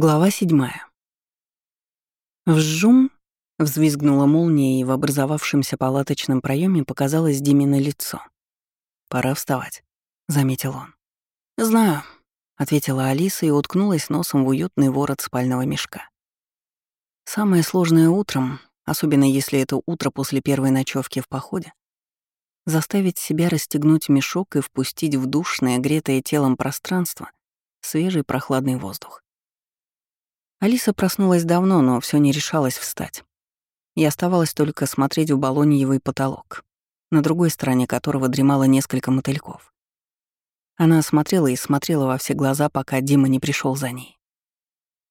Глава седьмая. Вжум! Взвизгнула молния, и в образовавшемся палаточном проеме показалось Димино лицо. «Пора вставать», — заметил он. «Знаю», — ответила Алиса и уткнулась носом в уютный ворот спального мешка. Самое сложное утром, особенно если это утро после первой ночевки в походе, заставить себя расстегнуть мешок и впустить в душное, гретое телом пространство свежий прохладный воздух. Алиса проснулась давно, но все не решалась встать. И оставалось только смотреть в баллоньевый потолок, на другой стороне которого дремало несколько мотыльков. Она смотрела и смотрела во все глаза, пока Дима не пришел за ней.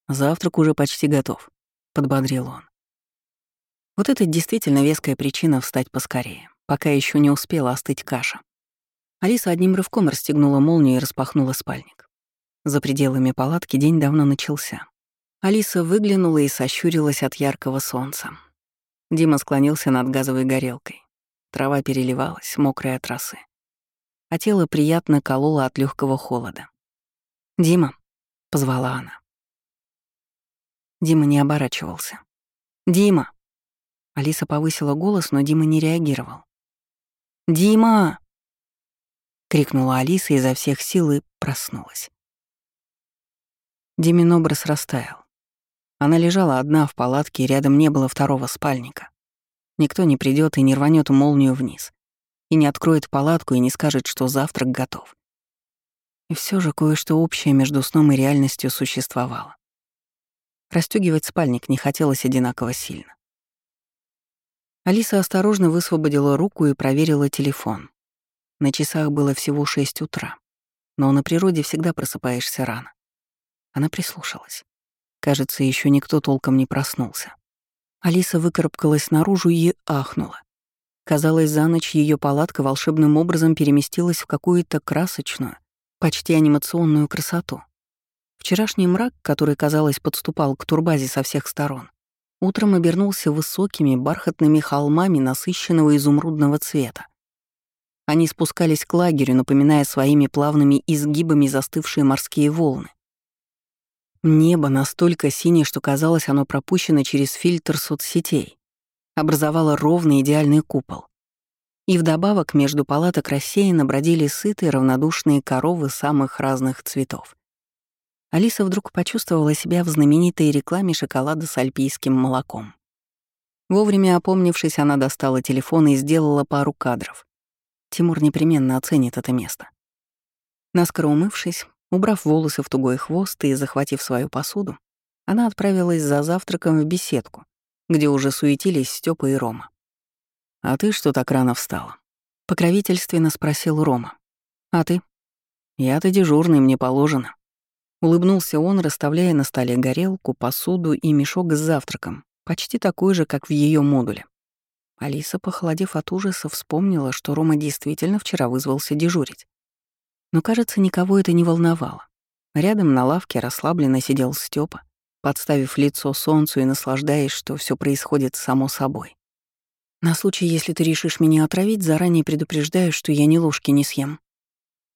«Завтрак уже почти готов», — подбодрил он. Вот это действительно веская причина встать поскорее, пока еще не успела остыть каша. Алиса одним рывком расстегнула молнию и распахнула спальник. За пределами палатки день давно начался. Алиса выглянула и сощурилась от яркого солнца. Дима склонился над газовой горелкой. Трава переливалась, мокрая от росы. А тело приятно кололо от легкого холода. «Дима», — позвала она. Дима не оборачивался. «Дима!» Алиса повысила голос, но Дима не реагировал. «Дима!» — крикнула Алиса изо всех сил и проснулась. Димин образ растаял. Она лежала одна в палатке, и рядом не было второго спальника. Никто не придет и не рванет молнию вниз. И не откроет палатку и не скажет, что завтрак готов. И все же кое-что общее между сном и реальностью существовало. Растёгивать спальник не хотелось одинаково сильно. Алиса осторожно высвободила руку и проверила телефон. На часах было всего 6 утра, но на природе всегда просыпаешься рано. Она прислушалась. Кажется, еще никто толком не проснулся. Алиса выкарабкалась наружу и ахнула. Казалось, за ночь ее палатка волшебным образом переместилась в какую-то красочную, почти анимационную красоту. Вчерашний мрак, который, казалось, подступал к турбазе со всех сторон, утром обернулся высокими бархатными холмами насыщенного изумрудного цвета. Они спускались к лагерю, напоминая своими плавными изгибами застывшие морские волны. Небо настолько синее, что казалось, оно пропущено через фильтр соцсетей. Образовало ровный идеальный купол. И вдобавок между палаток рассеянно бродили сытые равнодушные коровы самых разных цветов. Алиса вдруг почувствовала себя в знаменитой рекламе шоколада с альпийским молоком. Вовремя опомнившись, она достала телефон и сделала пару кадров. Тимур непременно оценит это место. Наскоро умывшись, Убрав волосы в тугой хвост и захватив свою посуду, она отправилась за завтраком в беседку, где уже суетились Степа и Рома. «А ты что так рано встала?» — покровительственно спросил Рома. «А ты?» «Я-то дежурный, мне положено». Улыбнулся он, расставляя на столе горелку, посуду и мешок с завтраком, почти такой же, как в ее модуле. Алиса, похолодев от ужаса, вспомнила, что Рома действительно вчера вызвался дежурить. Но, кажется, никого это не волновало. Рядом на лавке расслабленно сидел Степа, подставив лицо солнцу и наслаждаясь, что все происходит само собой. «На случай, если ты решишь меня отравить, заранее предупреждаю, что я ни ложки не съем».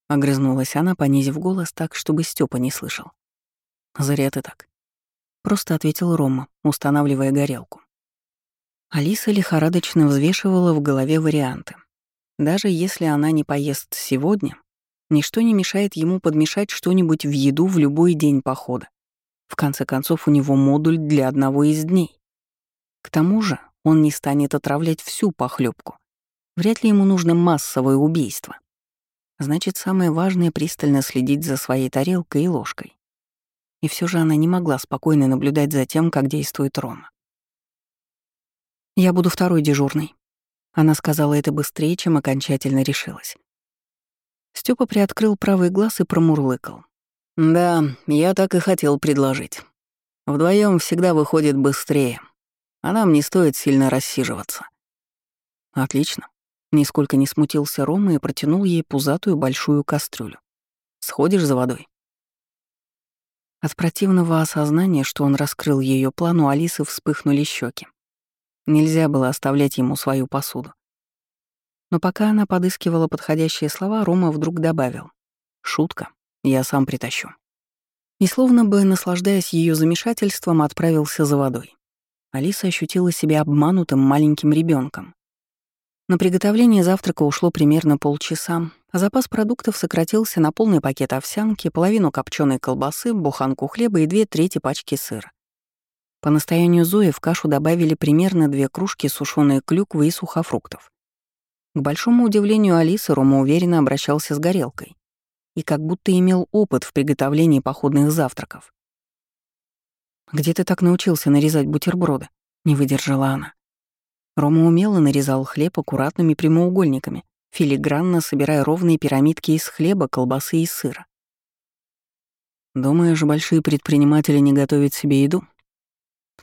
Огрызнулась она, понизив голос так, чтобы Степа не слышал. «Зря ты так», — просто ответил Рома, устанавливая горелку. Алиса лихорадочно взвешивала в голове варианты. Даже если она не поест сегодня, Ничто не мешает ему подмешать что-нибудь в еду в любой день похода. В конце концов, у него модуль для одного из дней. К тому же он не станет отравлять всю похлебку. Вряд ли ему нужно массовое убийство. Значит, самое важное — пристально следить за своей тарелкой и ложкой. И все же она не могла спокойно наблюдать за тем, как действует Рома. «Я буду второй дежурной». Она сказала это быстрее, чем окончательно решилась. Степа приоткрыл правый глаз и промурлыкал. «Да, я так и хотел предложить. Вдвоем всегда выходит быстрее, а нам не стоит сильно рассиживаться». «Отлично». Нисколько не смутился Рома и протянул ей пузатую большую кастрюлю. «Сходишь за водой?» От противного осознания, что он раскрыл ее план, у Алисы вспыхнули щеки. Нельзя было оставлять ему свою посуду. Но пока она подыскивала подходящие слова, Рома вдруг добавил. «Шутка. Я сам притащу». И словно бы, наслаждаясь ее замешательством, отправился за водой. Алиса ощутила себя обманутым маленьким ребенком. На приготовление завтрака ушло примерно полчаса, а запас продуктов сократился на полный пакет овсянки, половину копченой колбасы, буханку хлеба и две трети пачки сыра. По настоянию Зои в кашу добавили примерно две кружки сушеной клюквы и сухофруктов. К большому удивлению Алисы Рома уверенно обращался с горелкой и как будто имел опыт в приготовлении походных завтраков. «Где ты так научился нарезать бутерброды?» — не выдержала она. Рома умело нарезал хлеб аккуратными прямоугольниками, филигранно собирая ровные пирамидки из хлеба, колбасы и сыра. «Думаешь, большие предприниматели не готовят себе еду?»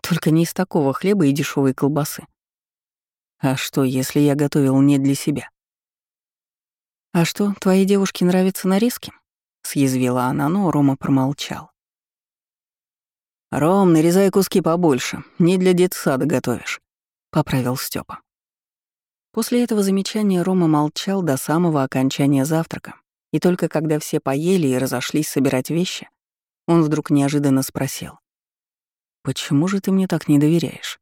«Только не из такого хлеба и дешевой колбасы. А что, если я готовил не для себя?» «А что, твоей девушке нравятся нарезки?» — съязвила она, но Рома промолчал. «Ром, нарезай куски побольше, не для детсада готовишь», — поправил Степа. После этого замечания Рома молчал до самого окончания завтрака, и только когда все поели и разошлись собирать вещи, он вдруг неожиданно спросил. «Почему же ты мне так не доверяешь?»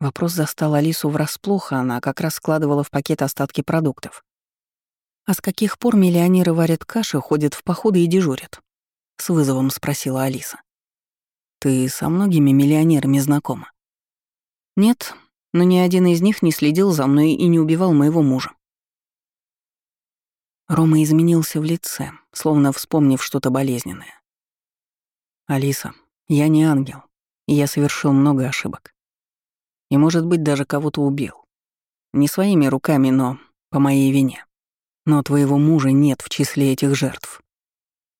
Вопрос застал Алису врасплох, а она как раз складывала в пакет остатки продуктов. «А с каких пор миллионеры варят каши, ходят в походы и дежурят?» — с вызовом спросила Алиса. Ты со многими миллионерами знакома? Нет, но ни один из них не следил за мной и не убивал моего мужа. Рома изменился в лице, словно вспомнив что-то болезненное. «Алиса, я не ангел, и я совершил много ошибок. И, может быть, даже кого-то убил. Не своими руками, но по моей вине. Но твоего мужа нет в числе этих жертв.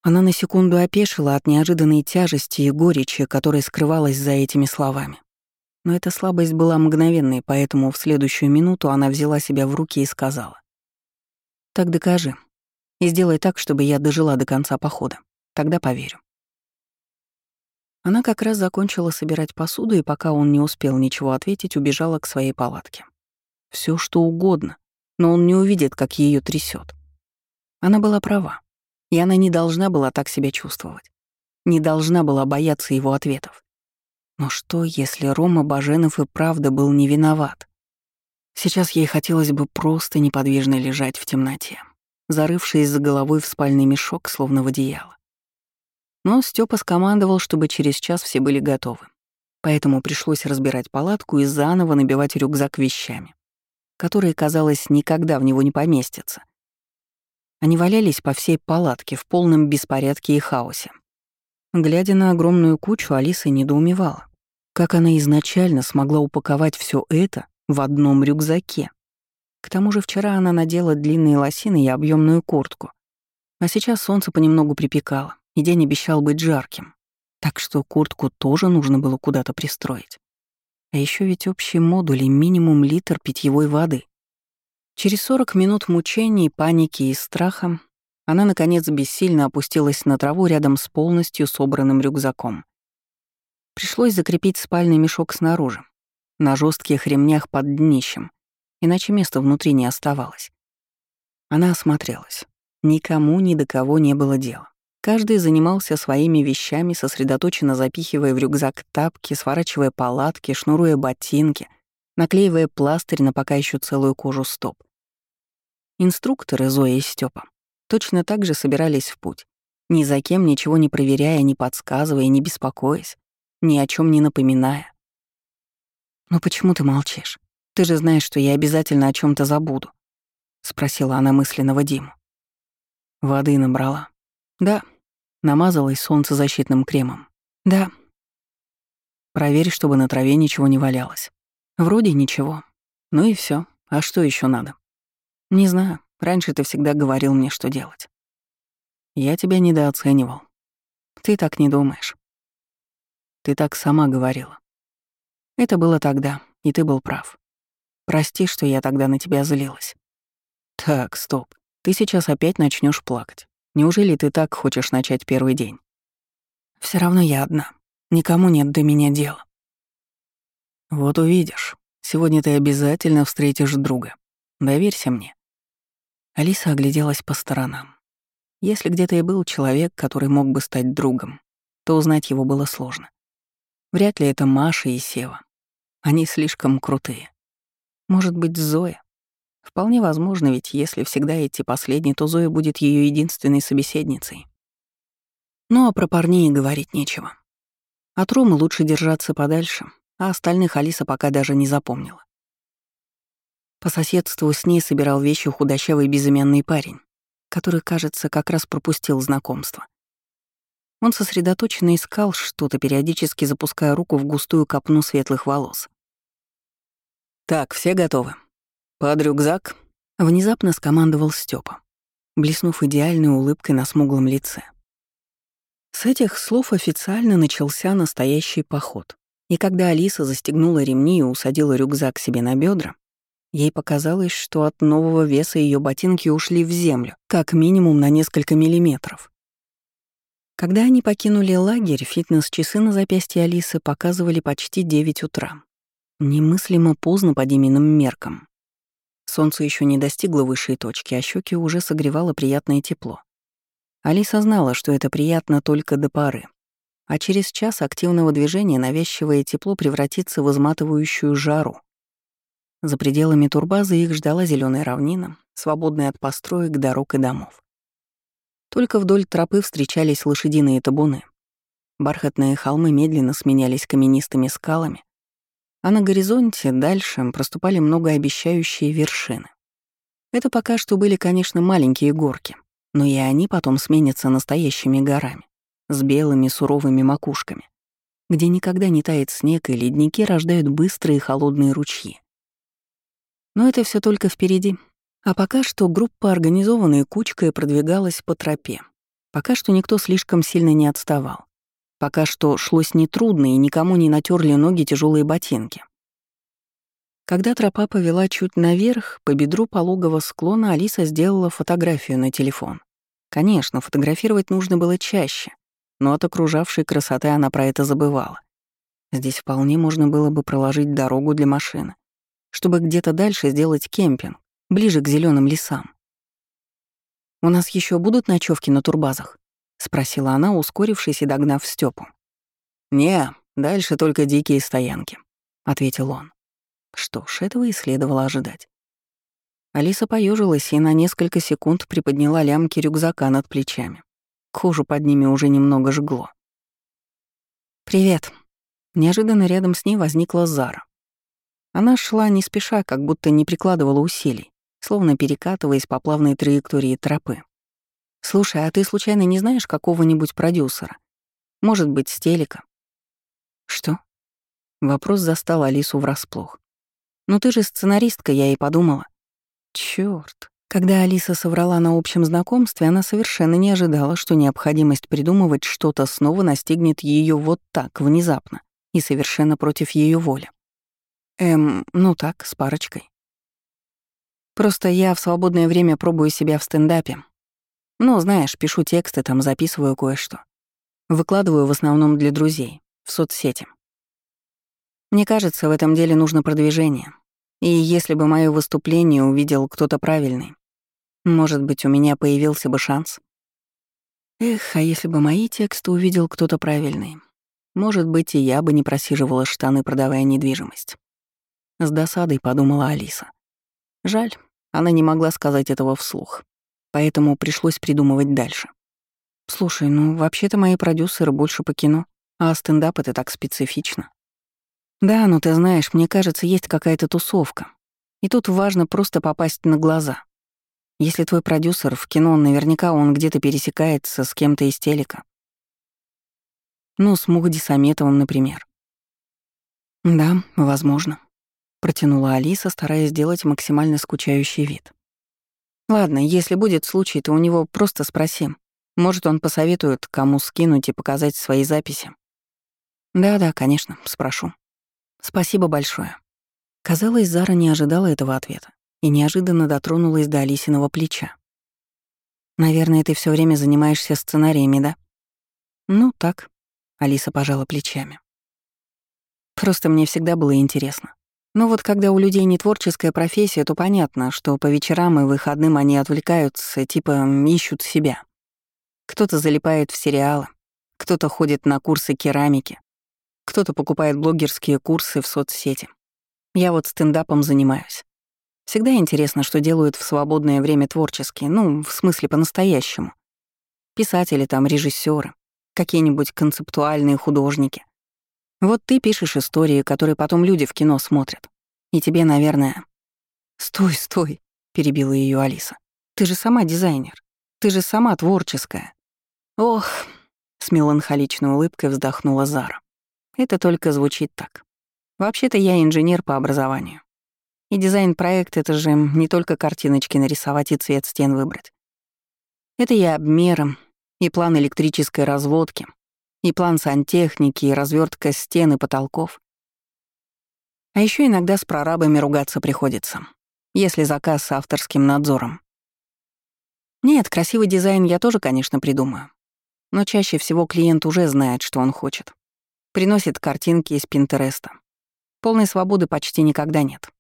Она на секунду опешила от неожиданной тяжести и горечи, которая скрывалась за этими словами. Но эта слабость была мгновенной, поэтому в следующую минуту она взяла себя в руки и сказала. «Так докажи. И сделай так, чтобы я дожила до конца похода. Тогда поверю». Она как раз закончила собирать посуду, и пока он не успел ничего ответить, убежала к своей палатке. Все что угодно, но он не увидит, как ее трясет. Она была права. И она не должна была так себя чувствовать. Не должна была бояться его ответов. Но что, если Рома Баженов и правда был не виноват? Сейчас ей хотелось бы просто неподвижно лежать в темноте, зарывшись за головой в спальный мешок, словно в одеяло. Но Степа скомандовал, чтобы через час все были готовы. Поэтому пришлось разбирать палатку и заново набивать рюкзак вещами, которые, казалось, никогда в него не поместятся. Они валялись по всей палатке в полном беспорядке и хаосе. Глядя на огромную кучу, Алиса недоумевала, как она изначально смогла упаковать все это в одном рюкзаке. К тому же вчера она надела длинные лосины и объемную куртку. А сейчас солнце понемногу припекало, и день обещал быть жарким. Так что куртку тоже нужно было куда-то пристроить. А еще ведь общие модули минимум литр питьевой воды. Через 40 минут мучений, паники и страха она, наконец, бессильно опустилась на траву рядом с полностью собранным рюкзаком. Пришлось закрепить спальный мешок снаружи, на жестких ремнях под днищем, иначе места внутри не оставалось. Она осмотрелась. Никому ни до кого не было дела. Каждый занимался своими вещами, сосредоточенно запихивая в рюкзак тапки, сворачивая палатки, шнуруя ботинки, наклеивая пластырь на пока еще целую кожу стоп. Инструкторы Зоя и Степа точно так же собирались в путь, ни за кем ничего не проверяя, не подсказывая, не беспокоясь, ни о чем не напоминая. «Но почему ты молчишь? Ты же знаешь, что я обязательно о чем то забуду», — спросила она мысленного Диму. Воды набрала. Да. Намазалась солнцезащитным кремом. Да. Проверь, чтобы на траве ничего не валялось. Вроде ничего. Ну и все. А что еще надо? Не знаю. Раньше ты всегда говорил мне, что делать. Я тебя недооценивал. Ты так не думаешь. Ты так сама говорила. Это было тогда, и ты был прав. Прости, что я тогда на тебя злилась. Так, стоп. Ты сейчас опять начнешь плакать. Неужели ты так хочешь начать первый день? Все равно я одна. Никому нет до меня дела. Вот увидишь. Сегодня ты обязательно встретишь друга. Доверься мне. Алиса огляделась по сторонам. Если где-то и был человек, который мог бы стать другом, то узнать его было сложно. Вряд ли это Маша и Сева. Они слишком крутые. Может быть, Зоя? Вполне возможно, ведь если всегда идти последней, то Зоя будет ее единственной собеседницей. Ну а про парней говорить нечего. От Ромы лучше держаться подальше, а остальных Алиса пока даже не запомнила. По соседству с ней собирал вещи худощавый безымянный парень, который, кажется, как раз пропустил знакомство. Он сосредоточенно искал что-то, периодически запуская руку в густую копну светлых волос. «Так, все готовы. Под рюкзак?» — внезапно скомандовал Степа, блеснув идеальной улыбкой на смуглом лице. С этих слов официально начался настоящий поход. И когда Алиса застегнула ремни и усадила рюкзак себе на бедра, ей показалось, что от нового веса ее ботинки ушли в землю, как минимум на несколько миллиметров. Когда они покинули лагерь, фитнес-часы на запястье Алисы показывали почти 9 утра. Немыслимо поздно по Диминым меркам. Солнце еще не достигло высшей точки, а щеки уже согревало приятное тепло. Алиса знала, что это приятно только до пары, а через час активного движения навязчивое тепло превратится в изматывающую жару. За пределами турбазы их ждала зеленая равнина, свободная от построек, дорог и домов. Только вдоль тропы встречались лошадиные табуны. Бархатные холмы медленно сменялись каменистыми скалами, а на горизонте дальше проступали многообещающие вершины. Это пока что были, конечно, маленькие горки — но и они потом сменятся настоящими горами, с белыми суровыми макушками, где никогда не тает снег и ледники рождают быстрые холодные ручьи. Но это все только впереди. А пока что группа, организованная кучкой, продвигалась по тропе. Пока что никто слишком сильно не отставал. Пока что шлось нетрудно, и никому не натерли ноги тяжелые ботинки. Когда тропа повела чуть наверх, по бедру пологого склона Алиса сделала фотографию на телефон. Конечно, фотографировать нужно было чаще, но от окружавшей красоты она про это забывала. Здесь вполне можно было бы проложить дорогу для машины, чтобы где-то дальше сделать кемпинг, ближе к зеленым лесам. «У нас еще будут ночевки на турбазах?» — спросила она, ускорившись и догнав Степу. «Не, дальше только дикие стоянки», — ответил он. Что ж, этого и следовало ожидать. Алиса поежилась и на несколько секунд приподняла лямки рюкзака над плечами. Кожу под ними уже немного жгло. «Привет». Неожиданно рядом с ней возникла Зара. Она шла не спеша, как будто не прикладывала усилий, словно перекатываясь по плавной траектории тропы. «Слушай, а ты случайно не знаешь какого-нибудь продюсера? Может быть, с телека?» «Что?» Вопрос застал Алису врасплох. «Ну ты же сценаристка, я и подумала». Чёрт. Когда Алиса соврала на общем знакомстве, она совершенно не ожидала, что необходимость придумывать что-то снова настигнет ее вот так, внезапно, и совершенно против ее воли. Эм, ну так, с парочкой. Просто я в свободное время пробую себя в стендапе. Ну, знаешь, пишу тексты, там записываю кое-что. Выкладываю в основном для друзей, в соцсети. Мне кажется, в этом деле нужно продвижение. И если бы мое выступление увидел кто-то правильный, может быть, у меня появился бы шанс. Эх, а если бы мои тексты увидел кто-то правильный, может быть, и я бы не просиживала штаны, продавая недвижимость. С досадой подумала Алиса. Жаль, она не могла сказать этого вслух, поэтому пришлось придумывать дальше. Слушай, ну вообще-то мои продюсеры больше по кино, а стендап — это так специфично. Да, ну ты знаешь, мне кажется, есть какая-то тусовка. И тут важно просто попасть на глаза. Если твой продюсер в кино, наверняка он где-то пересекается с кем-то из телека. Ну, с Мухди Саметовым, например. Да, возможно. Протянула Алиса, стараясь сделать максимально скучающий вид. Ладно, если будет случай, то у него просто спроси. Может, он посоветует, кому скинуть и показать свои записи. Да-да, конечно, спрошу. «Спасибо большое». Казалось, Зара не ожидала этого ответа и неожиданно дотронулась до Алисиного плеча. «Наверное, ты все время занимаешься сценариями, да?» «Ну, так», — Алиса пожала плечами. «Просто мне всегда было интересно. Но вот когда у людей не творческая профессия, то понятно, что по вечерам и выходным они отвлекаются, типа ищут себя. Кто-то залипает в сериалы, Кто-то ходит на курсы керамики, кто-то покупает блогерские курсы в соцсети. Я вот стендапом занимаюсь. Всегда интересно, что делают в свободное время творческие, ну, в смысле по-настоящему. Писатели там, режиссеры, какие-нибудь концептуальные художники. Вот ты пишешь истории, которые потом люди в кино смотрят. И тебе, наверное... «Стой, стой», — перебила ее Алиса. «Ты же сама дизайнер. Ты же сама творческая». «Ох», — с меланхоличной улыбкой вздохнула Зара. «Это только звучит так. Вообще-то я инженер по образованию. И дизайн-проект — это же не только картиночки нарисовать и цвет стен выбрать. Это и обмером, и план электрической разводки, и план сантехники, и развертка стен и потолков. А еще иногда с прорабами ругаться приходится, если заказ с авторским надзором. Нет, красивый дизайн я тоже, конечно, придумаю. Но чаще всего клиент уже знает, что он хочет. Приносит картинки из Пинтереста. Полной свободы почти никогда нет.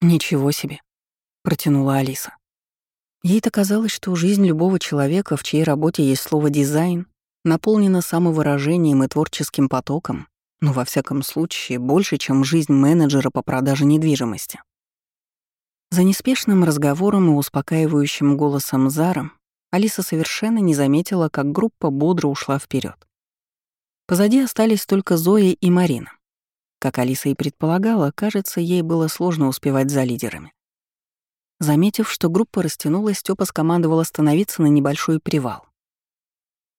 «Ничего себе», — протянула Алиса. Ей-то казалось, что жизнь любого человека, в чьей работе есть слово «дизайн», наполнена самовыражением и творческим потоком, но во всяком случае больше, чем жизнь менеджера по продаже недвижимости. За неспешным разговором и успокаивающим голосом Зара Алиса совершенно не заметила, как группа бодро ушла вперед. Позади остались только Зоя и Марина. Как Алиса и предполагала, кажется, ей было сложно успевать за лидерами. Заметив, что группа растянулась, Степа скомандовал остановиться на небольшой привал.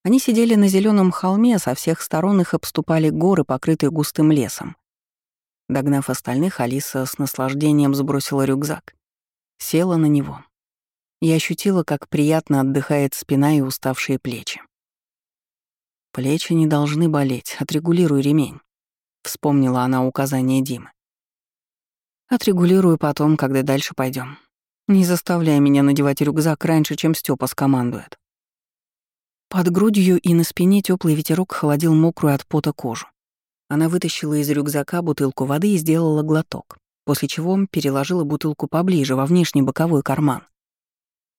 Они сидели на зеленом холме, со всех сторон их обступали горы, покрытые густым лесом. Догнав остальных, Алиса с наслаждением сбросила рюкзак, села на него и ощутила, как приятно отдыхает спина и уставшие плечи. «Плечи не должны болеть, отрегулируй ремень», — вспомнила она указание Димы. «Отрегулирую потом, когда дальше пойдем. Не заставляй меня надевать рюкзак раньше, чем Степа скомандует». Под грудью и на спине теплый ветерок холодил мокрую от пота кожу. Она вытащила из рюкзака бутылку воды и сделала глоток, после чего переложила бутылку поближе во внешний боковой карман.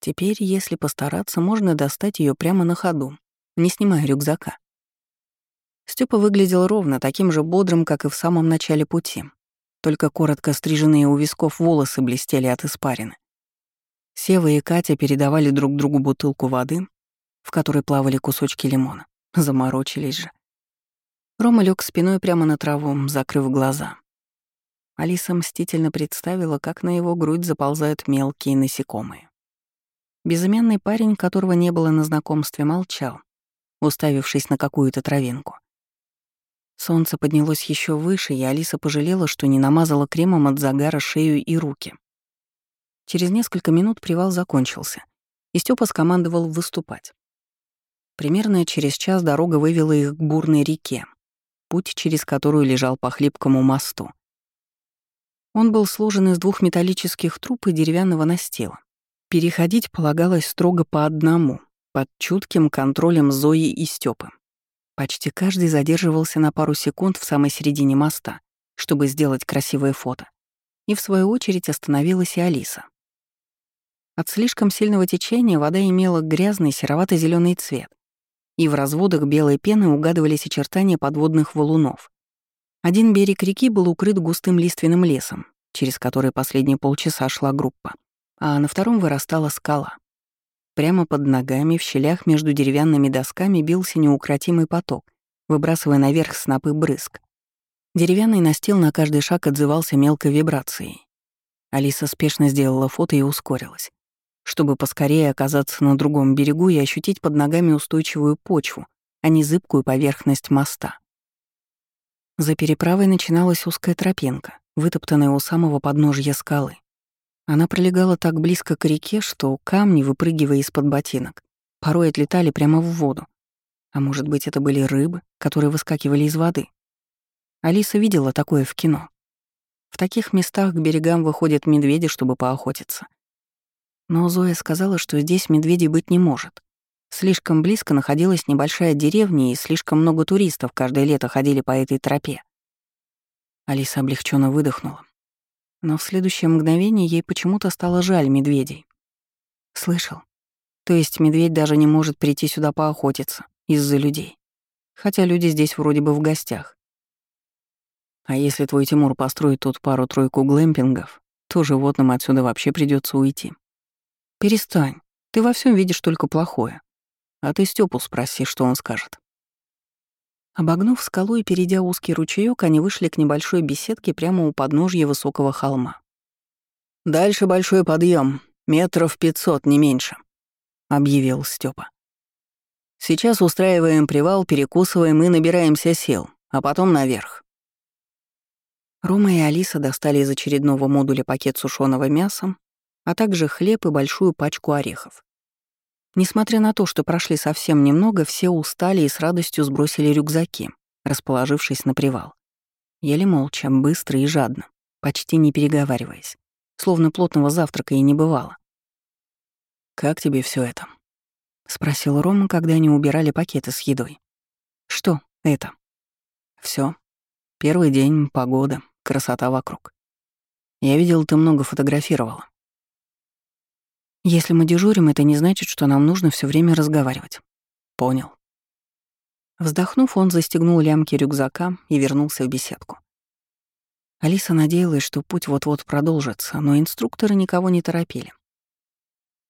Теперь, если постараться, можно достать ее прямо на ходу, не снимая рюкзака. Степа выглядел ровно таким же бодрым, как и в самом начале пути, только коротко стриженные у висков волосы блестели от испарины. Сева и Катя передавали друг другу бутылку воды, в которой плавали кусочки лимона. Заморочились же. Рома лег спиной прямо на траву, закрыв глаза. Алиса мстительно представила, как на его грудь заползают мелкие насекомые. Безымянный парень, которого не было на знакомстве, молчал, уставившись на какую-то травинку. Солнце поднялось еще выше, и Алиса пожалела, что не намазала кремом от загара шею и руки. Через несколько минут привал закончился, и Степа скомандовал выступать. Примерно через час дорога вывела их к бурной реке, путь через которую лежал по хлипкому мосту. Он был сложен из двух металлических труб и деревянного настила. Переходить полагалось строго по одному, под чутким контролем Зои и Стёпы. Почти каждый задерживался на пару секунд в самой середине моста, чтобы сделать красивое фото. И в свою очередь остановилась и Алиса. От слишком сильного течения вода имела грязный серовато зеленый цвет, и в разводах белой пены угадывались очертания подводных валунов. Один берег реки был укрыт густым лиственным лесом, через который последние полчаса шла группа, а на втором вырастала скала. Прямо под ногами в щелях между деревянными досками бился неукротимый поток, выбрасывая наверх снопы брызг. Деревянный настил на каждый шаг отзывался мелкой вибрацией. Алиса спешно сделала фото и ускорилась чтобы поскорее оказаться на другом берегу и ощутить под ногами устойчивую почву, а не зыбкую поверхность моста. За переправой начиналась узкая тропинка, вытоптанная у самого подножья скалы. Она пролегала так близко к реке, что камни, выпрыгивая из-под ботинок, порой отлетали прямо в воду. А может быть, это были рыбы, которые выскакивали из воды. Алиса видела такое в кино. В таких местах к берегам выходят медведи, чтобы поохотиться. Но Зоя сказала, что здесь медведей быть не может. Слишком близко находилась небольшая деревня, и слишком много туристов каждое лето ходили по этой тропе. Алиса облегченно выдохнула. Но в следующее мгновение ей почему-то стало жаль медведей. Слышал. То есть медведь даже не может прийти сюда поохотиться из-за людей. хотя люди здесь вроде бы в гостях. А если твой Тимур построит тут пару-тройку глэмпингов, то животным отсюда вообще придется уйти. Перестань, ты во всем видишь только плохое. А ты Степу спроси, что он скажет. Обогнув скалу и перейдя узкий ручеёк, они вышли к небольшой беседке прямо у подножья высокого холма. «Дальше большой подъем, метров пятьсот, не меньше», — объявил Степа. «Сейчас устраиваем привал, перекусываем и набираемся сил, а потом наверх». Рома и Алиса достали из очередного модуля пакет сушеного мяса, а также хлеб и большую пачку орехов. Несмотря на то, что прошли совсем немного, все устали и с радостью сбросили рюкзаки, расположившись на привал. Еле молча, быстро и жадно, почти не переговариваясь, словно плотного завтрака и не бывало. «Как тебе все это?» — спросил Рома, когда они убирали пакеты с едой. «Что это?» Все. Первый день, погода, красота вокруг. Я видел, ты много фотографировала. Если мы дежурим, это не значит, что нам нужно все время разговаривать. Понял. Вздохнув, он застегнул лямки рюкзака и вернулся в беседку. Алиса надеялась, что путь вот-вот продолжится, но инструкторы никого не торопили.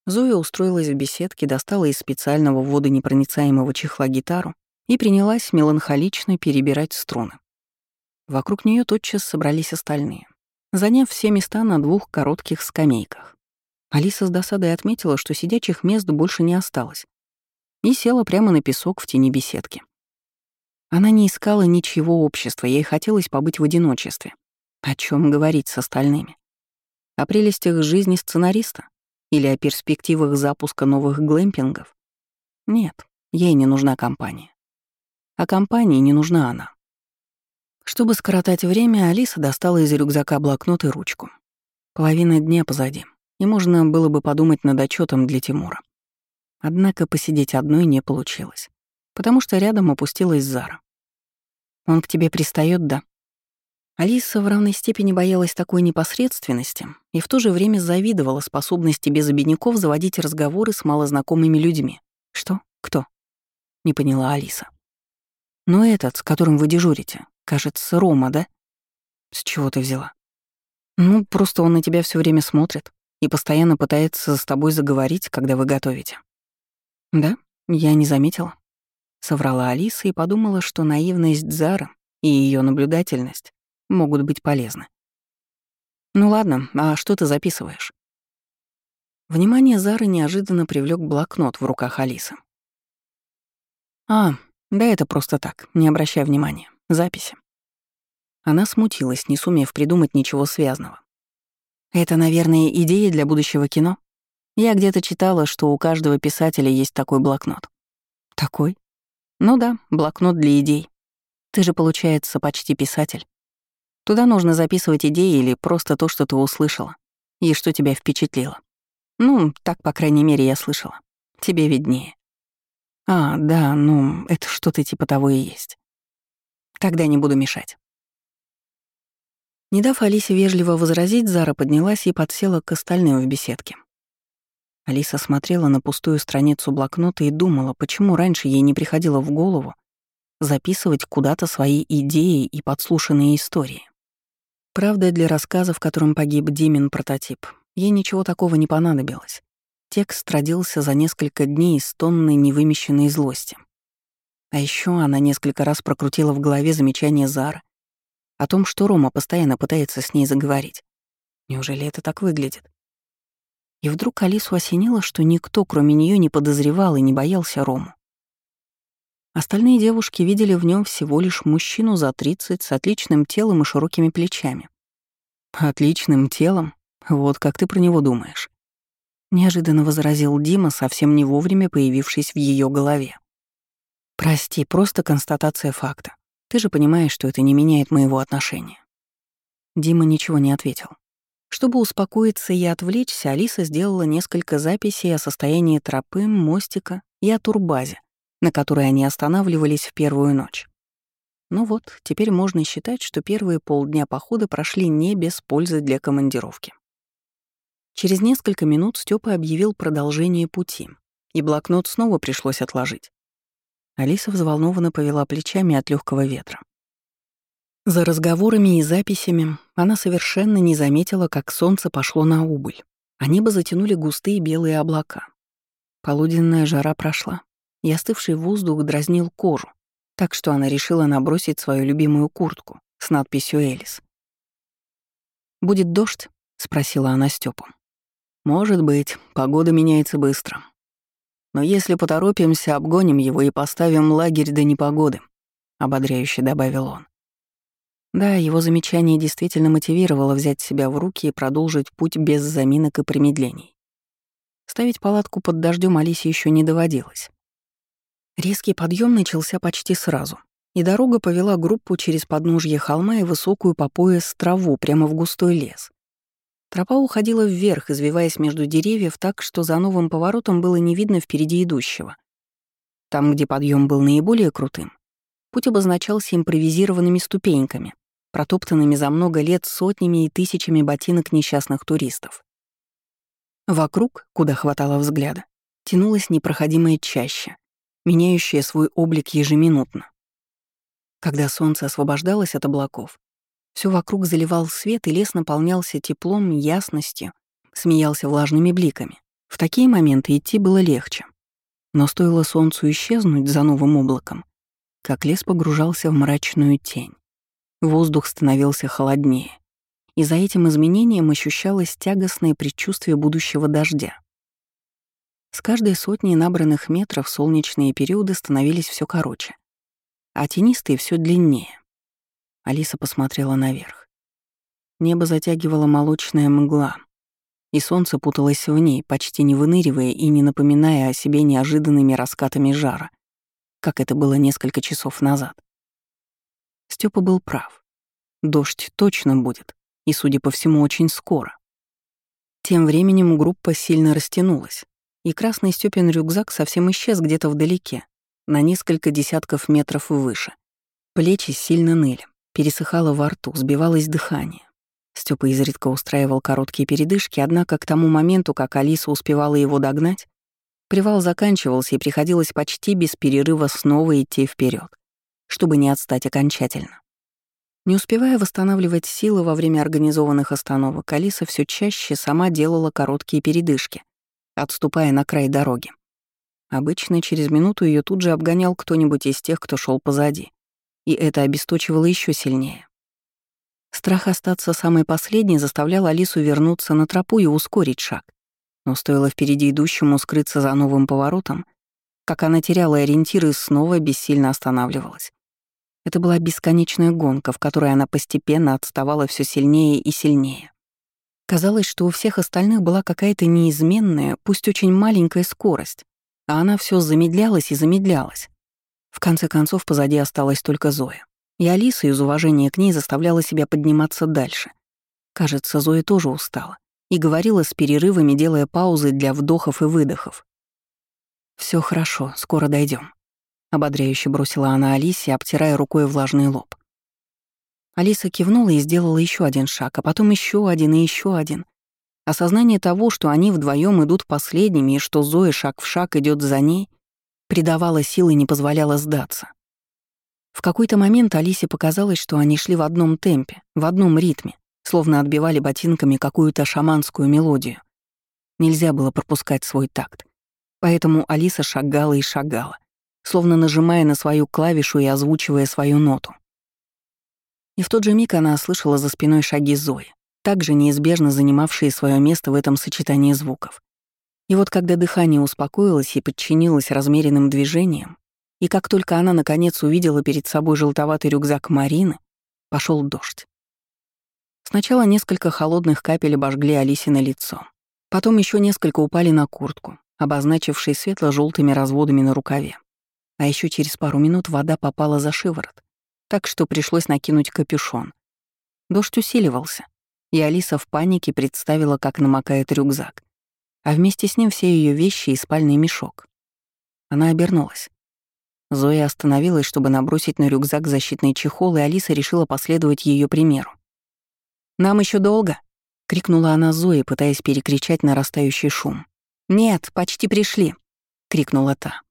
Зоя устроилась в беседке, достала из специального водонепроницаемого чехла гитару и принялась меланхолично перебирать струны. Вокруг нее тотчас собрались остальные, заняв все места на двух коротких скамейках. Алиса с досадой отметила, что сидячих мест больше не осталось, и села прямо на песок в тени беседки. Она не искала ничего общества, ей хотелось побыть в одиночестве. О чем говорить с остальными? О прелестях жизни сценариста? Или о перспективах запуска новых глэмпингов? Нет, ей не нужна компания. А компании не нужна она. Чтобы скоротать время, Алиса достала из рюкзака блокнот и ручку. Половина дня позади и можно было бы подумать над отчетом для Тимура. Однако посидеть одной не получилось, потому что рядом опустилась Зара. «Он к тебе пристает, да?» Алиса в равной степени боялась такой непосредственности и в то же время завидовала способности без обидников заводить разговоры с малознакомыми людьми. «Что? Кто?» — не поняла Алиса. «Ну этот, с которым вы дежурите. Кажется, Рома, да?» «С чего ты взяла?» «Ну, просто он на тебя все время смотрит и постоянно пытается с тобой заговорить, когда вы готовите». «Да, я не заметила», — соврала Алиса и подумала, что наивность Зара и ее наблюдательность могут быть полезны. «Ну ладно, а что ты записываешь?» Внимание Зары неожиданно привлек блокнот в руках Алисы. «А, да это просто так, не обращай внимания. Записи». Она смутилась, не сумев придумать ничего связанного. Это, наверное, идея для будущего кино? Я где-то читала, что у каждого писателя есть такой блокнот. Такой? Ну да, блокнот для идей. Ты же, получается, почти писатель. Туда нужно записывать идеи или просто то, что ты услышала, и что тебя впечатлило. Ну, так, по крайней мере, я слышала. Тебе виднее. А, да, ну, это что-то типа того и есть. Тогда не буду мешать. Не дав Алисе вежливо возразить, Зара поднялась и подсела к остальным в беседке. Алиса смотрела на пустую страницу блокнота и думала, почему раньше ей не приходило в голову записывать куда-то свои идеи и подслушанные истории. Правда, для рассказа, в котором погиб Димин прототип, ей ничего такого не понадобилось. Текст родился за несколько дней из тонны невымещенной злости. А еще она несколько раз прокрутила в голове замечание Зары о том, что Рома постоянно пытается с ней заговорить. Неужели это так выглядит? И вдруг Алису осенило, что никто, кроме нее, не подозревал и не боялся Рому. Остальные девушки видели в нем всего лишь мужчину за 30 с отличным телом и широкими плечами. «Отличным телом? Вот как ты про него думаешь?» Неожиданно возразил Дима, совсем не вовремя появившись в ее голове. «Прости, просто констатация факта. Ты же понимаешь, что это не меняет моего отношения». Дима ничего не ответил. Чтобы успокоиться и отвлечься, Алиса сделала несколько записей о состоянии тропы, мостика и о турбазе, на которой они останавливались в первую ночь. Ну вот, теперь можно считать, что первые полдня похода прошли не без пользы для командировки. Через несколько минут Степа объявил продолжение пути, и блокнот снова пришлось отложить. Алиса взволнованно повела плечами от легкого ветра. За разговорами и записями она совершенно не заметила, как солнце пошло на убыль, а небо затянули густые белые облака. Полуденная жара прошла, и остывший воздух дразнил кожу, так что она решила набросить свою любимую куртку с надписью «Элис». «Будет дождь?» — спросила она Стёпу. «Может быть, погода меняется быстро. Но если поторопимся, обгоним его и поставим лагерь до непогоды», — ободряюще добавил он. Да, его замечание действительно мотивировало взять себя в руки и продолжить путь без заминок и промедлений. Ставить палатку под дождем Алисе еще не доводилось. Резкий подъем начался почти сразу, и дорога повела группу через подножье холма и высокую по пояс траву прямо в густой лес. Тропа уходила вверх, извиваясь между деревьев так, что за новым поворотом было не видно впереди идущего. Там, где подъем был наиболее крутым, путь обозначался импровизированными ступеньками, протоптанными за много лет сотнями и тысячами ботинок несчастных туристов. Вокруг, куда хватало взгляда, тянулась непроходимая чаща, меняющая свой облик ежеминутно. Когда солнце освобождалось от облаков, все вокруг заливал свет, и лес наполнялся теплом, ясностью, смеялся влажными бликами. В такие моменты идти было легче. Но стоило солнцу исчезнуть за новым облаком, как лес погружался в мрачную тень. Воздух становился холоднее, и за этим изменением ощущалось тягостное предчувствие будущего дождя. С каждой сотней набранных метров солнечные периоды становились все короче, а тенистые все длиннее. Алиса посмотрела наверх. Небо затягивала молочная мгла, и солнце путалось в ней, почти не выныривая и не напоминая о себе неожиданными раскатами жара, как это было несколько часов назад. Степа был прав. Дождь точно будет, и, судя по всему, очень скоро. Тем временем группа сильно растянулась, и красный Стёпин рюкзак совсем исчез где-то вдалеке, на несколько десятков метров выше. Плечи сильно ныли, пересыхало во рту, сбивалось дыхание. Стёпа изредка устраивал короткие передышки, однако к тому моменту, как Алиса успевала его догнать, привал заканчивался и приходилось почти без перерыва снова идти вперед, чтобы не отстать окончательно. Не успевая восстанавливать силы во время организованных остановок, Алиса все чаще сама делала короткие передышки, отступая на край дороги. Обычно через минуту ее тут же обгонял кто-нибудь из тех, кто шел позади, и это обесточивало еще сильнее. Страх остаться самой последней заставлял Алису вернуться на тропу и ускорить шаг. Но стоило впереди идущему скрыться за новым поворотом, как она теряла ориентиры и снова бессильно останавливалась. Это была бесконечная гонка, в которой она постепенно отставала все сильнее и сильнее. Казалось, что у всех остальных была какая-то неизменная, пусть очень маленькая скорость, а она все замедлялась и замедлялась. В конце концов, позади осталась только Зоя. И Алиса из уважения к ней заставляла себя подниматься дальше. Кажется, Зоя тоже устала и говорила с перерывами, делая паузы для вдохов и выдохов. Все хорошо, скоро дойдем, ободряюще бросила она Алисе, обтирая рукой влажный лоб. Алиса кивнула и сделала еще один шаг, а потом еще один и еще один. Осознание того, что они вдвоем идут последними и что Зоя шаг в шаг идет за ней, придавало силы и не позволяло сдаться. В какой-то момент Алисе показалось, что они шли в одном темпе, в одном ритме, словно отбивали ботинками какую-то шаманскую мелодию. Нельзя было пропускать свой такт. Поэтому Алиса шагала и шагала, словно нажимая на свою клавишу и озвучивая свою ноту. И в тот же миг она слышала за спиной шаги Зои, также неизбежно занимавшие свое место в этом сочетании звуков. И вот когда дыхание успокоилось и подчинилось размеренным движениям, и как только она наконец увидела перед собой желтоватый рюкзак Марины, пошел дождь. Сначала несколько холодных капель обожгли Алисе на лицо. Потом еще несколько упали на куртку, обозначившей светло желтыми разводами на рукаве. А еще через пару минут вода попала за шиворот, так что пришлось накинуть капюшон. Дождь усиливался, и Алиса в панике представила, как намокает рюкзак, а вместе с ним все ее вещи и спальный мешок. Она обернулась. Зоя остановилась, чтобы набросить на рюкзак защитный чехол, и Алиса решила последовать ее примеру. «Нам еще долго?» — крикнула она Зоe, пытаясь перекричать нарастающий шум. «Нет, почти пришли», — крикнула та.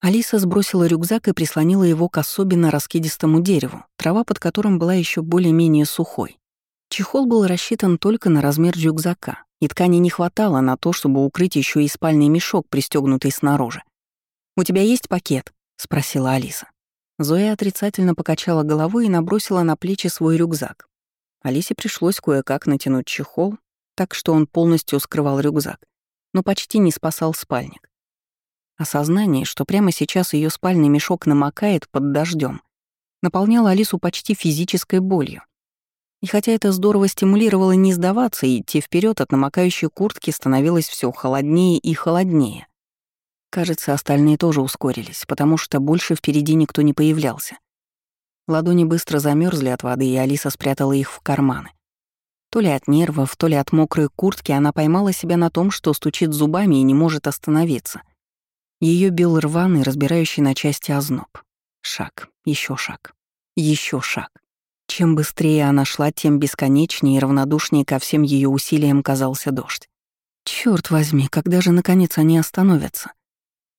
Алиса сбросила рюкзак и прислонила его к особенно раскидистому дереву, трава под которым была еще более-менее сухой. Чехол был рассчитан только на размер рюкзака, и ткани не хватало на то, чтобы укрыть еще и спальный мешок, пристегнутый снаружи. «У тебя есть пакет?» — спросила Алиса. Зоя отрицательно покачала головой и набросила на плечи свой рюкзак. Алисе пришлось кое-как натянуть чехол, так что он полностью скрывал рюкзак, но почти не спасал спальник. Осознание, что прямо сейчас ее спальный мешок намокает под дождем, наполняло Алису почти физической болью. И хотя это здорово стимулировало не сдаваться и идти вперед от намокающей куртки становилось все холоднее и холоднее. Кажется, остальные тоже ускорились, потому что больше впереди никто не появлялся. Ладони быстро замерзли от воды, и Алиса спрятала их в карманы. То ли от нервов, то ли от мокрой куртки она поймала себя на том, что стучит зубами и не может остановиться. Ее бил рваный, разбирающий на части озноб. Шаг, еще шаг, еще шаг. Чем быстрее она шла, тем бесконечнее и равнодушнее ко всем ее усилиям казался дождь. Черт возьми, когда же наконец они остановятся?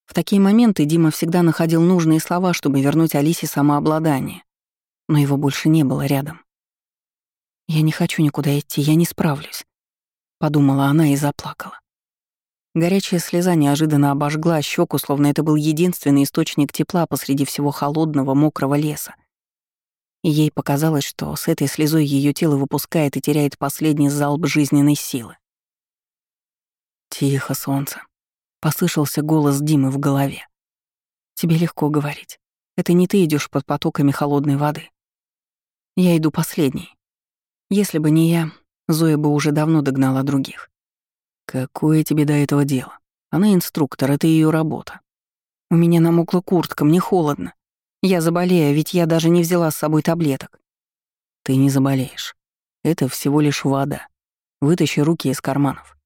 В такие моменты Дима всегда находил нужные слова, чтобы вернуть Алисе самообладание. Но его больше не было рядом. «Я не хочу никуда идти, я не справлюсь», — подумала она и заплакала. Горячая слеза неожиданно обожгла щеку, словно это был единственный источник тепла посреди всего холодного, мокрого леса. Ей показалось, что с этой слезой ее тело выпускает и теряет последний залп жизненной силы. «Тихо, солнце», Послышался голос Димы в голове. «Тебе легко говорить. Это не ты идешь под потоками холодной воды. Я иду последней. Если бы не я, Зоя бы уже давно догнала других. Какое тебе до этого дело? Она инструктор, это ее работа. У меня намокла куртка, мне холодно. Я заболею, ведь я даже не взяла с собой таблеток. Ты не заболеешь. Это всего лишь вода. Вытащи руки из карманов.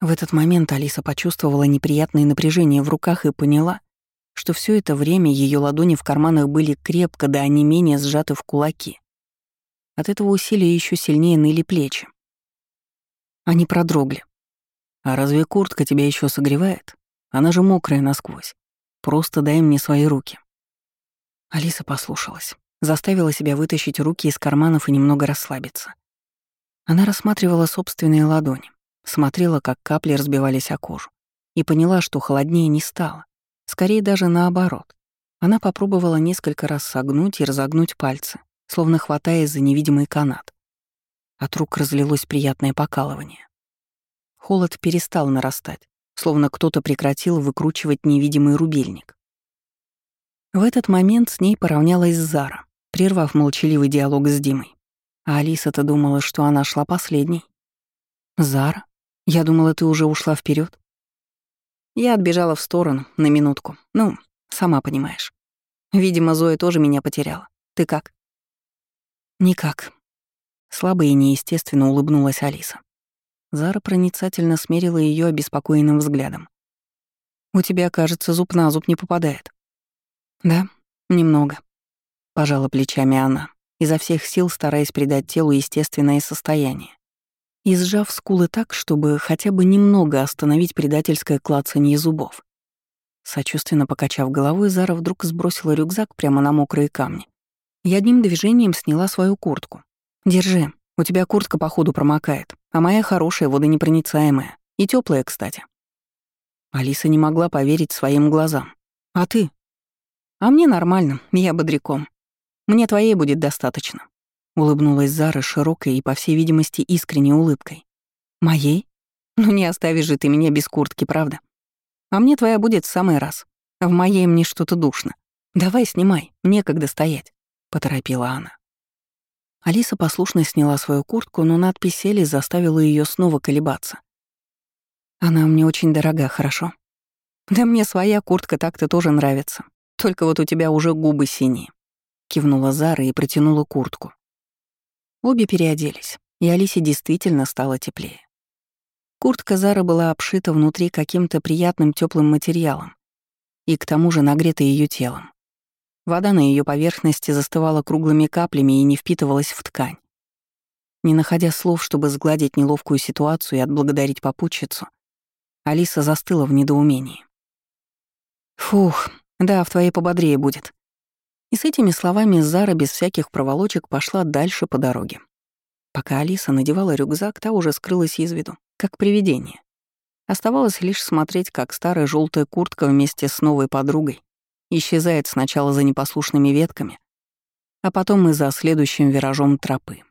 В этот момент Алиса почувствовала неприятное напряжение в руках и поняла, что все это время ее ладони в карманах были крепко да не менее сжаты в кулаки. От этого усилия еще сильнее ныли плечи. Они продрогли. «А разве куртка тебя еще согревает? Она же мокрая насквозь. Просто дай мне свои руки». Алиса послушалась, заставила себя вытащить руки из карманов и немного расслабиться. Она рассматривала собственные ладони, Смотрела, как капли разбивались о кожу, и поняла, что холоднее не стало. Скорее даже наоборот. Она попробовала несколько раз согнуть и разогнуть пальцы, словно хватаясь за невидимый канат. От рук разлилось приятное покалывание. Холод перестал нарастать, словно кто-то прекратил выкручивать невидимый рубильник. В этот момент с ней поравнялась Зара, прервав молчаливый диалог с Димой. А Алиса-то думала, что она шла последней. «Зара?» Я думала, ты уже ушла вперед. Я отбежала в сторону, на минутку. Ну, сама понимаешь. Видимо, Зоя тоже меня потеряла. Ты как? Никак. Слабо и неестественно улыбнулась Алиса. Зара проницательно смерила ее обеспокоенным взглядом. «У тебя, кажется, зуб на зуб не попадает». «Да, немного», — пожала плечами она, изо всех сил стараясь придать телу естественное состояние и сжав скулы так, чтобы хотя бы немного остановить предательское клацанье зубов. Сочувственно покачав головой, Зара вдруг сбросила рюкзак прямо на мокрые камни и одним движением сняла свою куртку. «Держи, у тебя куртка походу промокает, а моя хорошая, водонепроницаемая. И теплая, кстати». Алиса не могла поверить своим глазам. «А ты?» «А мне нормально, я бодряком. Мне твоей будет достаточно». Улыбнулась Зара широкой и, по всей видимости, искренней улыбкой. «Моей? Ну не оставишь же ты меня без куртки, правда? А мне твоя будет в самый раз. В моей мне что-то душно. Давай снимай, некогда стоять», — поторопила она. Алиса послушно сняла свою куртку, но надпись Эли заставила ее снова колебаться. «Она мне очень дорога, хорошо?» «Да мне своя куртка так-то тоже нравится. Только вот у тебя уже губы синие», — кивнула Зара и протянула куртку. Обе переоделись, и Алисе действительно стало теплее. Куртка Зары была обшита внутри каким-то приятным теплым материалом и к тому же нагрета ее телом. Вода на ее поверхности застывала круглыми каплями и не впитывалась в ткань. Не находя слов, чтобы сгладить неловкую ситуацию и отблагодарить попутчицу, Алиса застыла в недоумении. Фух, да, в твоей пободрее будет. И с этими словами Зара без всяких проволочек пошла дальше по дороге. Пока Алиса надевала рюкзак, та уже скрылась из виду, как привидение. Оставалось лишь смотреть, как старая желтая куртка вместе с новой подругой исчезает сначала за непослушными ветками, а потом и за следующим виражом тропы.